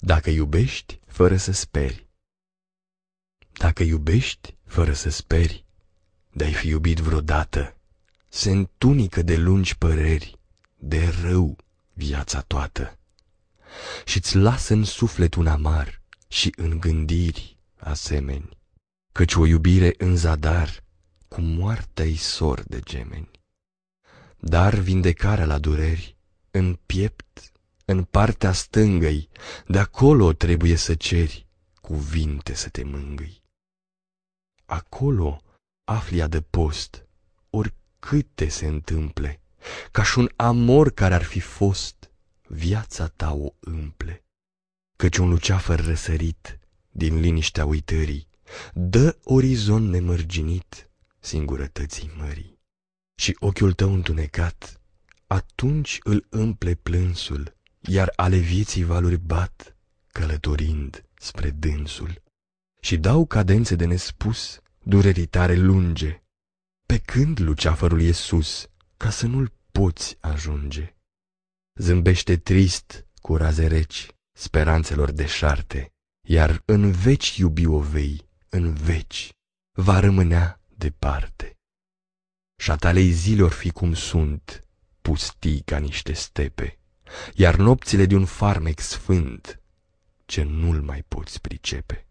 Dacă iubești fără să speri. Dacă iubești fără să speri De-ai fi iubit vreodată. Se întunică de lungi păreri De rău viața toată. Și-ți lasă în suflet un amar Și în gândiri asemeni. Căci o iubire în zadar Cu moartea-i sor de gemeni. Dar vindecarea la dureri În piept în partea stângăi, de acolo trebuie să ceri cuvinte să te mângâi. Acolo afli adăpost, oricâte se întâmple, ca și un amor care ar fi fost, viața ta o împle. Căci un luceafăr răsărit din liniștea uitării, dă orizont nemărginit singurătății mării. Și ochiul tău întunecat, atunci îl împle plânsul, iar ale vieții valuri bat, călătorind spre dânsul. Și dau cadențe de nespus, durerii tare lunge, pe când luceafărul e sus, ca să nu-l poți ajunge. Zâmbește trist cu raze reci, speranțelor deșarte, iar în veci iubi o vei, în veci, va rămânea departe. Și a talei zilor fi cum sunt, pustii ca niște stepe iar nopțile de un farmec sfânt ce nu-l mai poți pricepe.